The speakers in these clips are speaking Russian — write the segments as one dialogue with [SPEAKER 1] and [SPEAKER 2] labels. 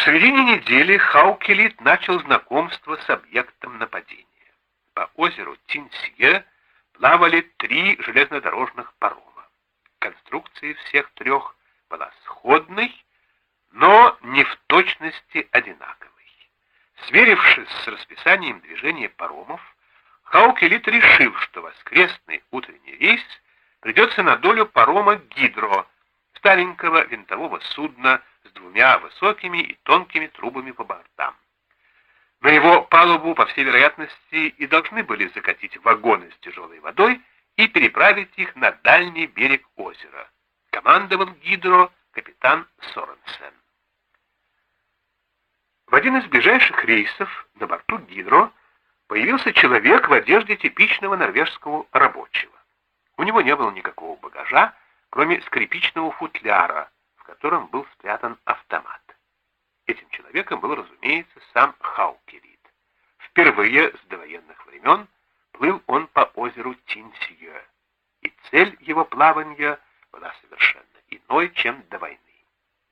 [SPEAKER 1] В середине недели Хаукелит начал знакомство с объектом нападения. По озеру Тинсье плавали три железнодорожных парома. Конструкция всех трех была сходной, но не в точности одинаковой. Сверившись с расписанием движения паромов, Хаукелит решил, что воскресный утренний рейс придется на долю парома «Гидро», старенького винтового судна двумя высокими и тонкими трубами по бортам. На его палубу, по всей вероятности, и должны были закатить вагоны с тяжелой водой и переправить их на дальний берег озера. Командовал Гидро капитан Соренсен. В один из ближайших рейсов на борту Гидро появился человек в одежде типичного норвежского рабочего. У него не было никакого багажа, кроме скрипичного футляра, в котором был спрятан автомат. Этим человеком был, разумеется, сам Хаукерит. Впервые с довоенных времен плыл он по озеру Тинсье, и цель его плавания была совершенно иной, чем до войны.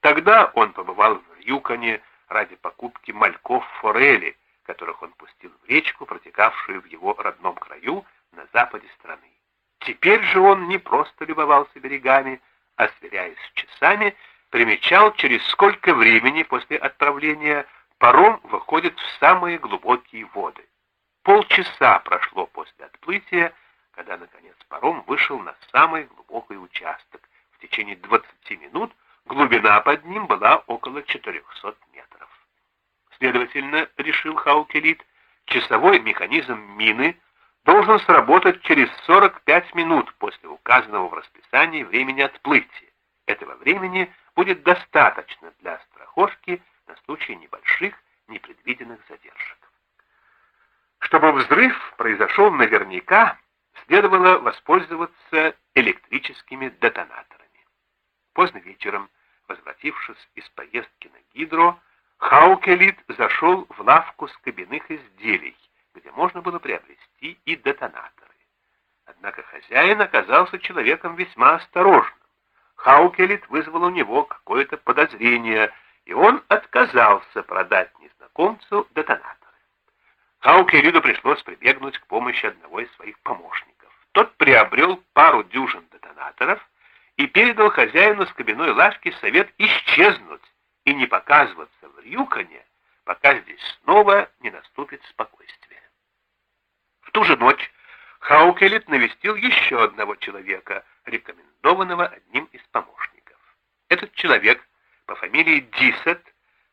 [SPEAKER 1] Тогда он побывал в Юконе ради покупки мальков форели, которых он пустил в речку, протекавшую в его родном краю на западе страны. Теперь же он не просто любовался берегами, а, сверяясь с часами, примечал, через сколько времени после отправления паром выходит в самые глубокие воды. Полчаса прошло после отплытия, когда, наконец, паром вышел на самый глубокий участок. В течение 20 минут глубина под ним была около 400 метров. Следовательно, решил Хаукелит, часовой механизм мины должен сработать через 45 минут после указанного в расписании времени отплытия. Этого времени будет достаточно для страховки на случай небольших непредвиденных задержек. Чтобы взрыв произошел наверняка, следовало воспользоваться электрическими детонаторами. Поздно вечером, возвратившись из поездки на Гидро, Хаукелит зашел в лавку скобяных изделий, где можно было приобрести и детонаторы. Однако хозяин оказался человеком весьма осторожным. Хаукелит вызвал у него какое-то подозрение, и он отказался продать незнакомцу детонаторы. Хаукелиду пришлось прибегнуть к помощи одного из своих помощников. Тот приобрел пару дюжин детонаторов и передал хозяину с кабиной лавки совет исчезнуть и не показываться в Рюкане, пока здесь снова не наступит спокойствие. В ту же ночь Хаукелит навестил еще одного человека, рекомендованного одним из помощников. Этот человек по фамилии Дисет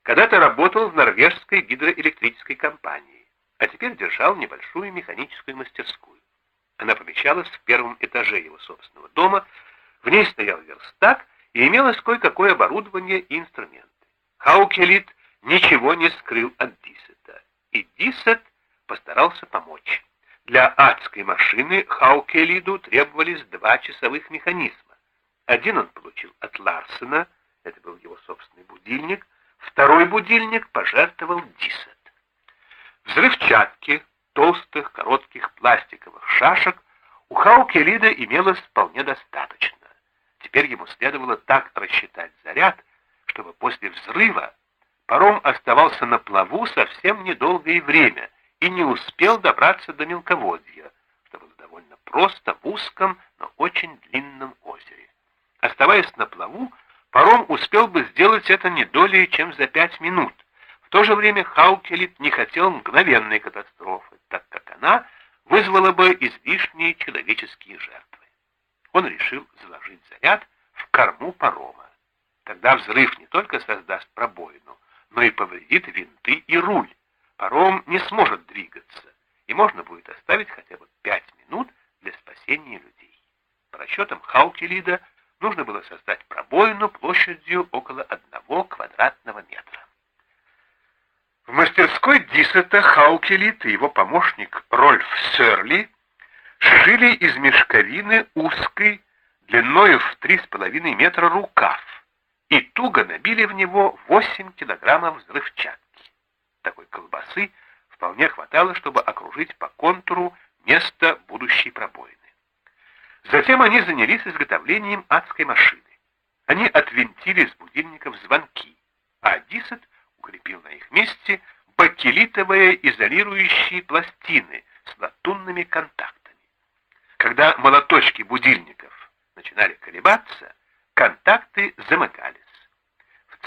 [SPEAKER 1] когда-то работал в норвежской гидроэлектрической компании, а теперь держал небольшую механическую мастерскую. Она помещалась в первом этаже его собственного дома, в ней стоял верстак и имелось кое-какое оборудование и инструменты. Хаукелит ничего не скрыл от Дисета, и Дисет постарался помочь. Для адской машины Хаукелиду требовались два часовых механизма. Один он получил от Ларсена, это был его собственный будильник, второй будильник пожертвовал Дисет. Взрывчатки, толстых, коротких пластиковых шашек у Хаукелида имелось вполне достаточно. Теперь ему следовало так рассчитать заряд, чтобы после взрыва паром оставался на плаву совсем недолгое время и не успел добраться до мелководья, что было довольно просто в узком, но очень длинном озере. Оставаясь на плаву, паром успел бы сделать это не долее, чем за пять минут. В то же время Хаукелит не хотел мгновенной катастрофы, так как она вызвала бы излишние человеческие жертвы. Он решил заложить заряд в корму парома. Тогда взрыв не только создаст пробоину, но и повредит винты и руль. Паром не сможет двигаться, и можно будет оставить хотя бы пять минут для спасения людей. По расчетам Хаукелида нужно было создать пробоину площадью около одного квадратного метра. В мастерской Дисета Хаукелит и его помощник Рольф Сёрли сшили из мешковины узкой, длиною в три с половиной метра рукав, и туго набили в него 8 килограммов взрывчатки. Такой колбасы вполне хватало, чтобы окружить по контуру место будущей пробоины. Затем они занялись изготовлением адской машины. Они отвинтили с будильников звонки, а Дисет келитовые изолирующие пластины с латунными контактами. Когда молоточки будильников начинали колебаться, контакты замыкались.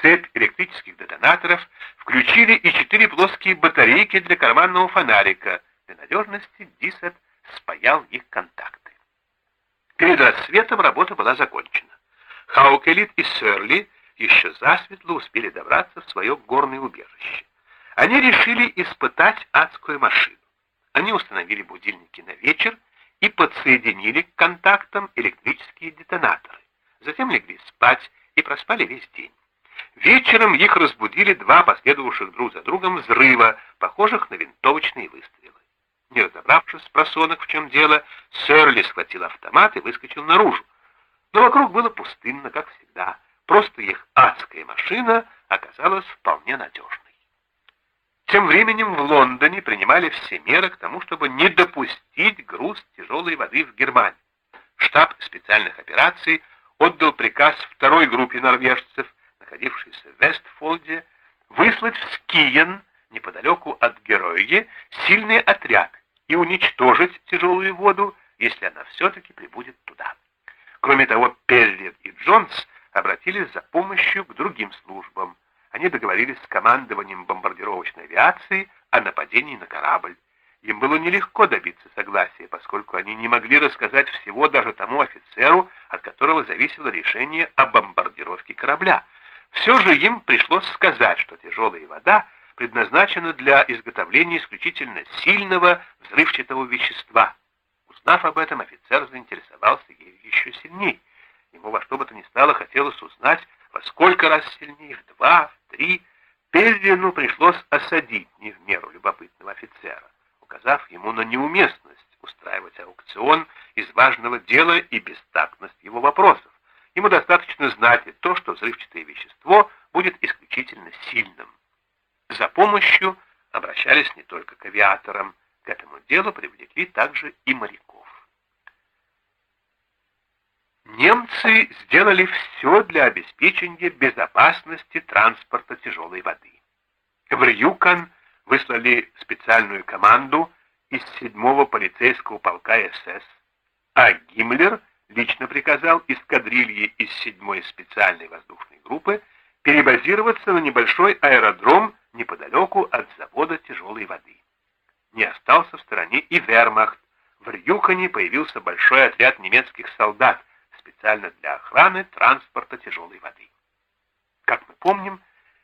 [SPEAKER 1] Цепь электрических детонаторов включили и четыре плоские батарейки для карманного фонарика. Для надежности Дисет спаял их контакты. Перед рассветом работа была закончена. Хаукелит и Сёрли еще засветло успели добраться в свое горное убежище. Они решили испытать адскую машину. Они установили будильники на вечер и подсоединили к контактам электрические детонаторы. Затем легли спать и проспали весь день. Вечером их разбудили два последовавших друг за другом взрыва, похожих на винтовочные выстрелы. Не разобравшись с просонок, в чем дело, Сэрли схватил автомат и выскочил наружу. Но вокруг было пустынно, как всегда. Просто их адская машина оказалась вполне надежной. Тем временем в Лондоне принимали все меры к тому, чтобы не допустить груз тяжелой воды в Германию. Штаб специальных операций отдал приказ второй группе норвежцев, находившейся в Вестфолде, выслать в Скиен, неподалеку от Герои, сильный отряд и уничтожить тяжелую воду, если она все-таки прибудет туда. Кроме того, Пеллер и Джонс обратились за помощью к другим службам. Они договорились с командованием бомбардировочной авиации о нападении на корабль. Им было нелегко добиться согласия, поскольку они не могли рассказать всего даже тому офицеру, от которого зависело решение о бомбардировке корабля. Все же им пришлось сказать, что тяжелая вода предназначена для изготовления исключительно сильного взрывчатого вещества. Узнав об этом, офицер заинтересовался ею еще сильнее. Ему во что бы то ни стало хотелось узнать, во сколько раз сильнее, в два, в три. Пельвину пришлось осадить не в меру любопытного офицера, указав ему на неуместность устраивать аукцион из важного дела и бестактность его вопросов. Ему достаточно знать то, что взрывчатое вещество будет исключительно сильным. За помощью обращались не только к авиаторам, к этому делу привлекли также и моряков. Немцы сделали все для обеспечения безопасности транспорта тяжелой воды. В Рюкан выслали специальную команду из 7-го полицейского полка СС, а Гиммлер лично приказал эскадрилье из 7-й специальной воздушной группы перебазироваться на небольшой аэродром неподалеку от завода тяжелой воды. Не остался в стороне и вермахт. В Рюкане появился большой отряд немецких солдат, специально для охраны транспорта тяжелой воды. Как мы помним,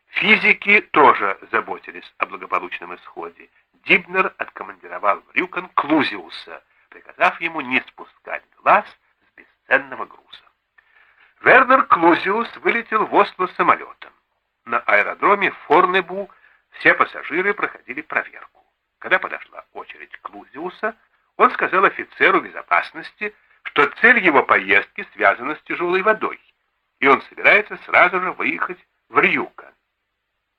[SPEAKER 1] физики тоже заботились о благополучном исходе. Дибнер откомандировал в Рюкан Клузиуса, приказав ему не спускать глаз с бесценного груза. Вернер Клузиус вылетел в Осло самолетом. На аэродроме Форнебу все пассажиры проходили проверку. Когда подошла очередь Клузиуса, он сказал офицеру безопасности, что цель его поездки связана с тяжелой водой, и он собирается сразу же выехать в Рюка.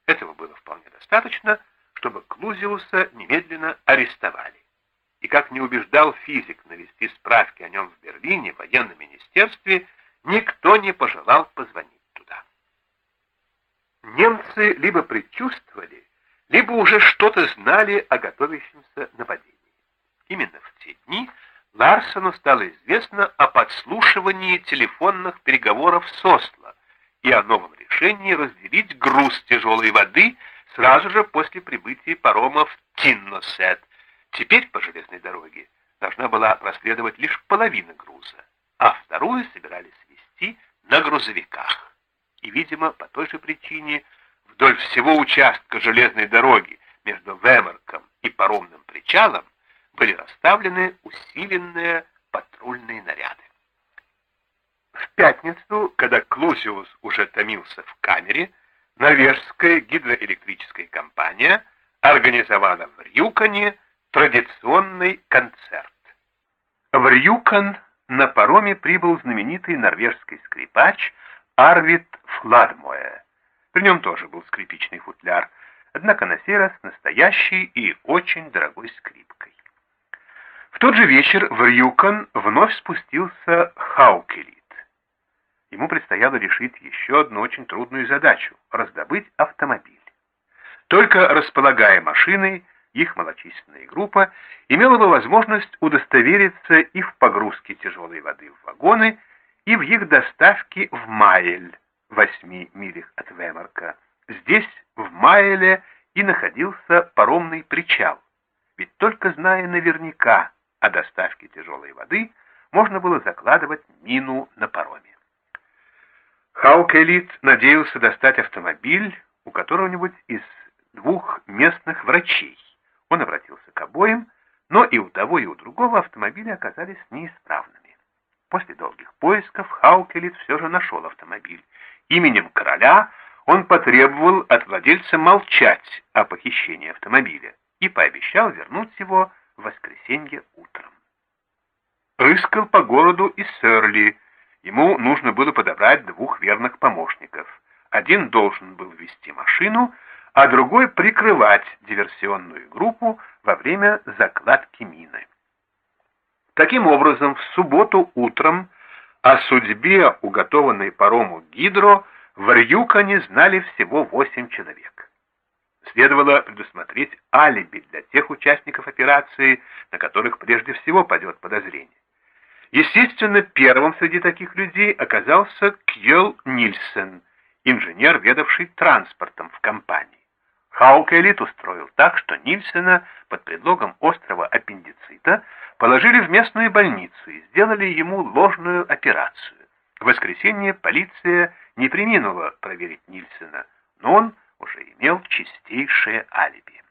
[SPEAKER 1] Этого было вполне достаточно, чтобы Клузиуса немедленно арестовали. И как не убеждал физик навести справки о нем в Берлине, в военном министерстве, никто не пожелал позвонить туда. Немцы либо предчувствовали, либо уже что-то знали о готовящемся нападении. Именно в те дни Ларсону стало известно о подслушивании телефонных переговоров с Осло и о новом решении разделить груз тяжелой воды сразу же после прибытия парома в Тинносет. Теперь по железной дороге должна была проследовать лишь половина груза, а вторую собирались вести на грузовиках. И, видимо, по той же причине вдоль всего участка железной дороги между Вемерком и паромным причалом были расставлены усиленные патрульные наряды. В пятницу, когда Клусиус уже томился в камере, норвежская гидроэлектрическая компания организовала в Рюкане традиционный концерт. В Рюкан на пароме прибыл знаменитый норвежский скрипач Арвид Фладмоэ. При нем тоже был скрипичный футляр, однако на сей раз настоящий и очень дорогой скрипкой. В тот же вечер в Рюкон вновь спустился Хаукелит. Ему предстояло решить еще одну очень трудную задачу — раздобыть автомобиль. Только располагая машиной, их малочисленная группа имела бы возможность удостовериться и в погрузке тяжелой воды в вагоны, и в их доставке в Майль, восьми милях от Вемарка. Здесь, в Майле, и находился паромный причал, ведь только зная наверняка о доставке тяжелой воды, можно было закладывать мину на пароме. Хаукелит надеялся достать автомобиль у которого-нибудь из двух местных врачей. Он обратился к обоим, но и у того, и у другого автомобили оказались неисправными. После долгих поисков Хаукелит все же нашел автомобиль. Именем короля он потребовал от владельца молчать о похищении автомобиля и пообещал вернуть его в воскресенье утром. Рыскал по городу и Сэрли. Ему нужно было подобрать двух верных помощников. Один должен был вести машину, а другой прикрывать диверсионную группу во время закладки мины. Таким образом, в субботу утром о судьбе уготованной парому Гидро в Рюкане знали всего восемь человек. Следовало предусмотреть алиби для тех участников операции, на которых прежде всего падет подозрение. Естественно, первым среди таких людей оказался Кьел Нильсен, инженер, ведавший транспортом в компании. Хаукелит устроил так, что Нильсена под предлогом острого аппендицита положили в местную больницу и сделали ему ложную операцию. В воскресенье полиция не приминула проверить Нильсена, но он уже имел чистейшее алиби.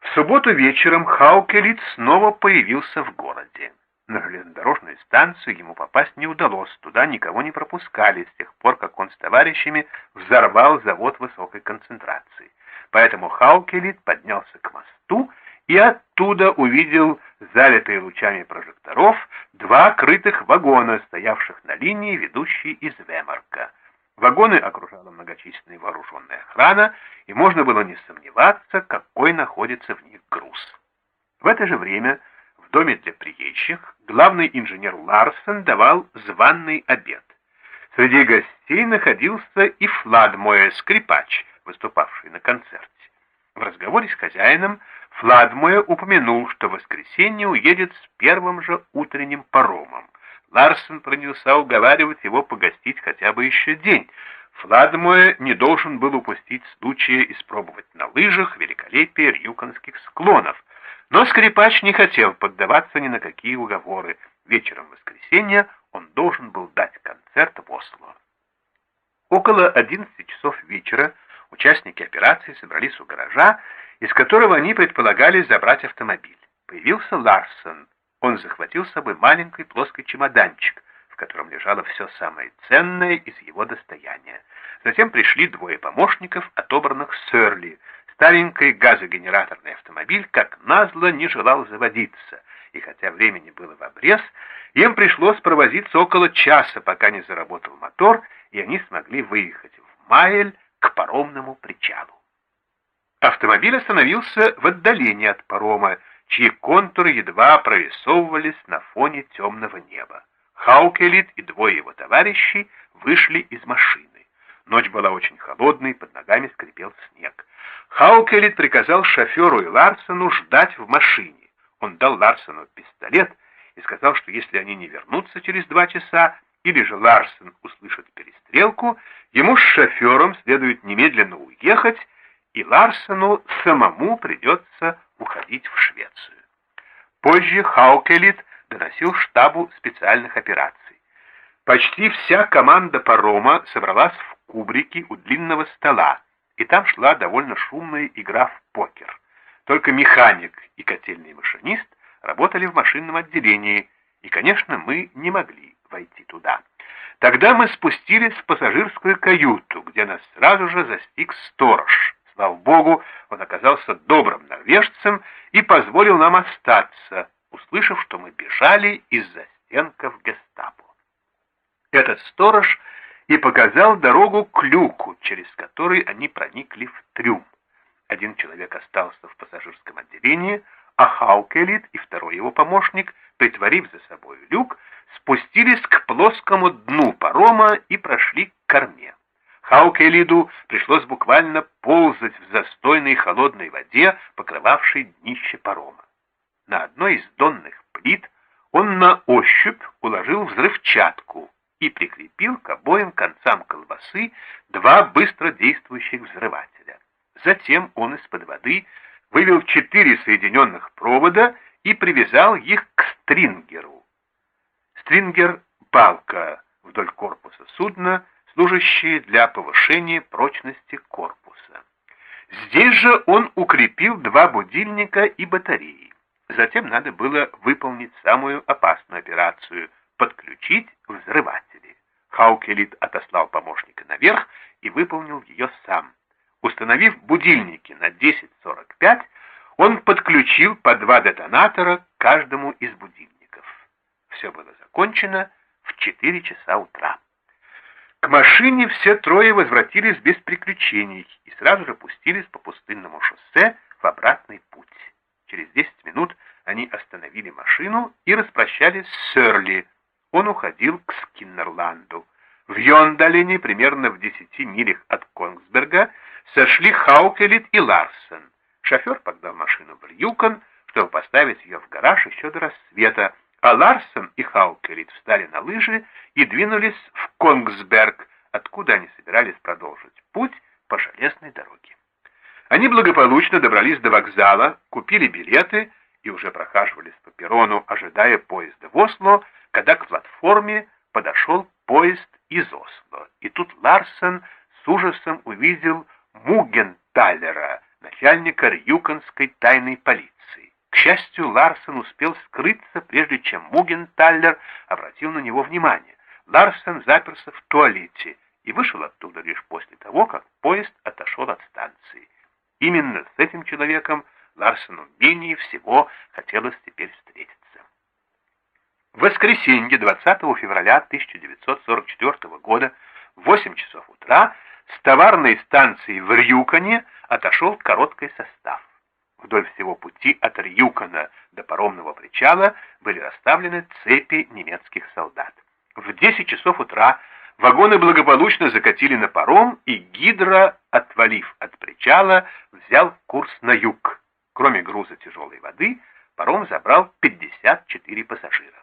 [SPEAKER 1] В субботу вечером Хаукелит снова появился в городе. На железнодорожную станцию ему попасть не удалось, туда никого не пропускали с тех пор, как он с товарищами взорвал завод высокой концентрации. Поэтому Хаукелит поднялся к мосту и оттуда увидел залитые лучами прожекторов два крытых вагона, стоявших на линии, ведущей из Вемарка. Вагоны окружала многочисленная вооруженная охрана, и можно было не сомневаться, какой находится в них груз. В это же время доме для приезжих главный инженер Ларсен давал званный обед. Среди гостей находился и Фладмоя скрипач, выступавший на концерте. В разговоре с хозяином Фладмоя упомянул, что в воскресенье уедет с первым же утренним паромом. Ларсен принялся уговаривать его погостить хотя бы еще день. Фладмоя не должен был упустить случая испробовать на лыжах великолепие рюконских склонов, но скрипач не хотел поддаваться ни на какие уговоры. Вечером воскресенья он должен был дать концерт в Осло. Около 11 часов вечера участники операции собрались у гаража, из которого они предполагали забрать автомобиль. Появился Ларсон. Он захватил с собой маленький плоский чемоданчик, в котором лежало все самое ценное из его достояния. Затем пришли двое помощников, отобранных Сэрли, Старенький газогенераторный автомобиль, как назло, не желал заводиться, и хотя времени было в обрез, им пришлось провозиться около часа, пока не заработал мотор, и они смогли выехать в Майль к паромному причалу. Автомобиль остановился в отдалении от парома, чьи контуры едва прорисовывались на фоне темного неба. Хаукелит и двое его товарищей вышли из машины. Ночь была очень холодной, под ногами скрипел снег. Хаукелит приказал шоферу и Ларсону ждать в машине. Он дал Ларсону пистолет и сказал, что если они не вернутся через два часа, или же Ларсон услышит перестрелку, ему с шофером следует немедленно уехать, и Ларсону самому придется уходить в Швецию. Позже Хаукелит доносил штабу специальных операций. Почти вся команда парома собралась в кубрике у длинного стола, и там шла довольно шумная игра в покер. Только механик и котельный машинист работали в машинном отделении, и, конечно, мы не могли войти туда. Тогда мы спустились в пассажирскую каюту, где нас сразу же застиг сторож. Слава богу, он оказался добрым норвежцем и позволил нам остаться, услышав, что мы бежали из-за стенков гестапо. Этот сторож и показал дорогу к люку, через который они проникли в трюм. Один человек остался в пассажирском отделении, а Хаукелит и второй его помощник, притворив за собой люк, спустились к плоскому дну парома и прошли к корме. Хаукелиду пришлось буквально ползать в застойной холодной воде, покрывавшей днище парома. На одной из донных плит он на ощупь уложил взрывчатку и прикрепил к обоим концам колбасы два быстродействующих взрывателя. Затем он из-под воды вывел четыре соединенных провода и привязал их к стрингеру. Стрингер — палка вдоль корпуса судна, служащие для повышения прочности корпуса. Здесь же он укрепил два будильника и батареи. Затем надо было выполнить самую опасную операцию — подключить взрыватели. Хаукелит отослал помощника наверх и выполнил ее сам. Установив будильники на 10.45, он подключил по два детонатора к каждому из будильников. Все было закончено в 4 часа утра. К машине все трое возвратились без приключений и сразу же пустились по пустынному шоссе в обратный путь. Через 10 минут они остановили машину и распрощались с Сёрли. Он уходил к Скиннерланду. В Йондалине, примерно в 10 милях от Конгсберга, сошли Хаукелит и Ларсен. Шофер погнал машину в Рюкон, чтобы поставить ее в гараж еще до рассвета, а Ларсен и Хаукелит встали на лыжи и двинулись в Конгсберг, откуда они собирались продолжить путь по железной дороге. Они благополучно добрались до вокзала, купили билеты и уже прохаживались по перрону, ожидая поезда в Осло, когда к платформе подошел поезд из Осло. И тут Ларсен с ужасом увидел Мугенталера, начальника Рюконской тайной полиции. К счастью, Ларсен успел скрыться, прежде чем Мугенталлер обратил на него внимание. Ларсен заперся в туалете и вышел оттуда лишь после того, как поезд отошел от станции. Именно с этим человеком Ларсену менее всего хотелось теперь встретиться. В воскресенье 20 февраля 1944 года в 8 часов утра с товарной станции в Рюконе отошел короткий состав. Вдоль всего пути от Рюкона до паромного причала были расставлены цепи немецких солдат. В 10 часов утра вагоны благополучно закатили на паром, и Гидра, отвалив от причала, взял курс на юг. Кроме груза тяжелой воды, паром забрал 54 пассажира.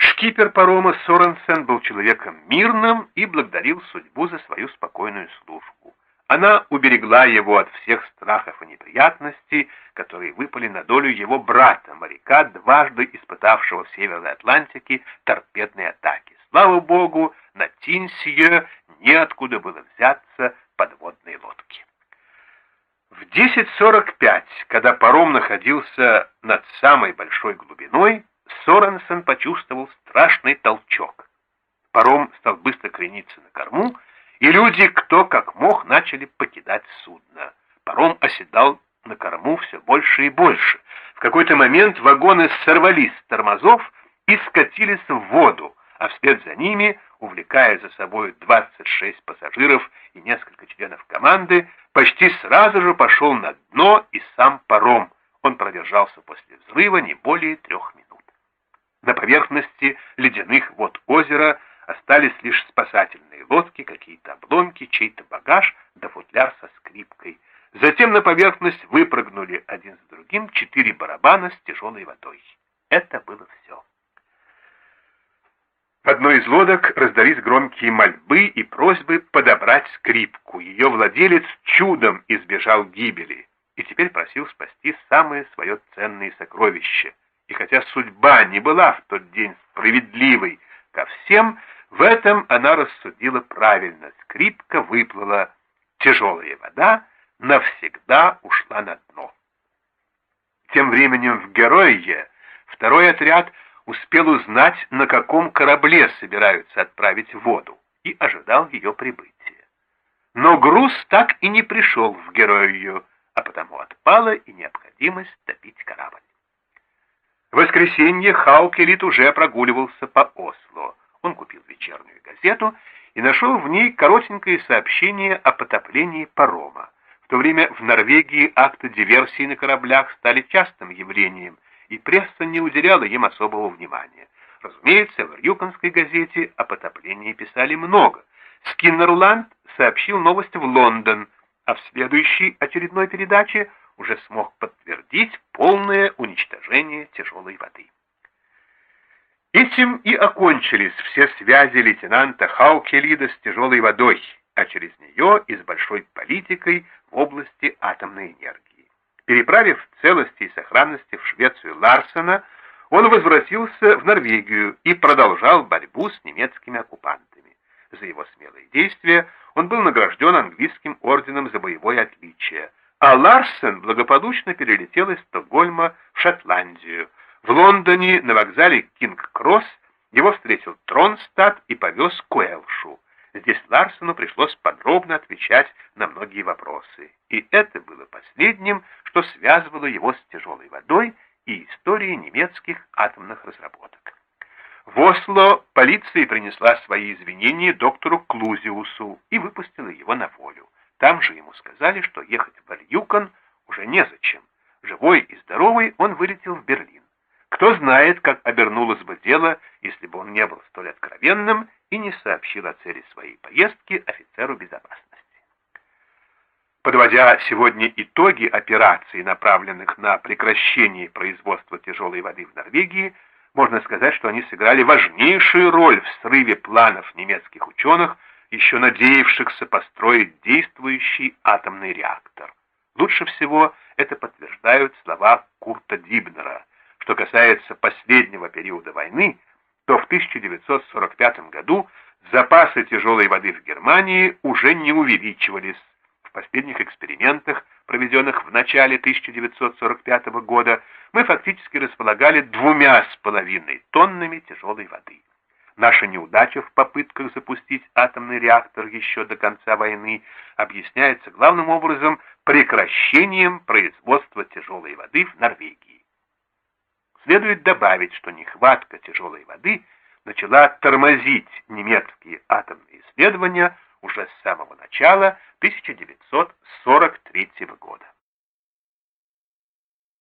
[SPEAKER 1] Шкипер парома Соренсен был человеком мирным и благодарил судьбу за свою спокойную службу. Она уберегла его от всех страхов и неприятностей, которые выпали на долю его брата, моряка, дважды испытавшего в Северной Атлантике торпедные атаки. Слава богу, на Тинсие неоткуда было взяться подводной лодки. В 10.45, когда паром находился над самой большой глубиной, Соренсен почувствовал страшный толчок. Паром стал быстро крениться на корму, и люди, кто как мог, начали покидать судно. Паром оседал на корму все больше и больше. В какой-то момент вагоны сорвались с тормозов и скатились в воду, а вслед за ними, увлекая за собой 26 пассажиров и несколько членов команды, почти сразу же пошел на дно и сам паром. Он продержался после взрыва не более трех минут. На поверхности ледяных вод озера Остались лишь спасательные лодки, какие-то обломки, чей-то багаж да футляр со скрипкой. Затем на поверхность выпрыгнули один за другим четыре барабана с тяжелой водой. Это было все. В одной из лодок раздались громкие мольбы и просьбы подобрать скрипку. Ее владелец чудом избежал гибели и теперь просил спасти самое свое ценное сокровище. И хотя судьба не была в тот день справедливой ко всем, в этом она рассудила правильно. Скрипка выплыла. Тяжелая вода навсегда ушла на дно. Тем временем в Герое второй отряд успел узнать, на каком корабле собираются отправить воду, и ожидал ее прибытия. Но груз так и не пришел в Герою, а потому отпала и необходимость топить корабль. В воскресенье Хаукелит уже прогуливался по Осло. Он купил вечернюю газету и нашел в ней коротенькое сообщение о потоплении парома. В то время в Норвегии акты диверсии на кораблях стали частым явлением, и пресса не уделяла им особого внимания. Разумеется, в Рюконской газете о потоплении писали много. Скиннерланд сообщил новость в Лондон, а в следующей очередной передаче уже смог подтвердить полное уничтожение тяжелой воды. Этим и окончились все связи лейтенанта Хаукелида с тяжелой водой, а через нее и с большой политикой в области атомной энергии. Переправив в целости и сохранности в Швецию Ларсена, он возвратился в Норвегию и продолжал борьбу с немецкими оккупантами. За его смелые действия он был награжден английским орденом за боевое отличие, а Ларсен благополучно перелетел из Стокгольма в Шотландию. В Лондоне на вокзале Кинг-Кросс его встретил Тронстадт и повез к Уэлшу. Здесь Ларсену пришлось подробно отвечать на многие вопросы. И это было последним, что связывало его с тяжелой водой и историей немецких атомных разработок. В Осло полиция принесла свои извинения доктору Клузиусу и выпустила его на волю. Там же ему сказали, что ехать в Вальюкон уже незачем. Живой и здоровый он вылетел в Берлин. Кто знает, как обернулось бы дело, если бы он не был столь откровенным и не сообщил о цели своей поездки офицеру безопасности. Подводя сегодня итоги операций, направленных на прекращение производства тяжелой воды в Норвегии, можно сказать, что они сыграли важнейшую роль в срыве планов немецких ученых еще надеявшихся построить действующий атомный реактор. Лучше всего это подтверждают слова Курта Дибнера. Что касается последнего периода войны, то в 1945 году запасы тяжелой воды в Германии уже не увеличивались. В последних экспериментах, проведенных в начале 1945 года, мы фактически располагали двумя с половиной тоннами тяжелой воды. Наша неудача в попытках запустить атомный реактор еще до конца войны объясняется главным образом прекращением производства тяжелой воды в Норвегии. Следует добавить, что нехватка тяжелой воды начала тормозить немецкие атомные исследования уже с самого начала 1943 года.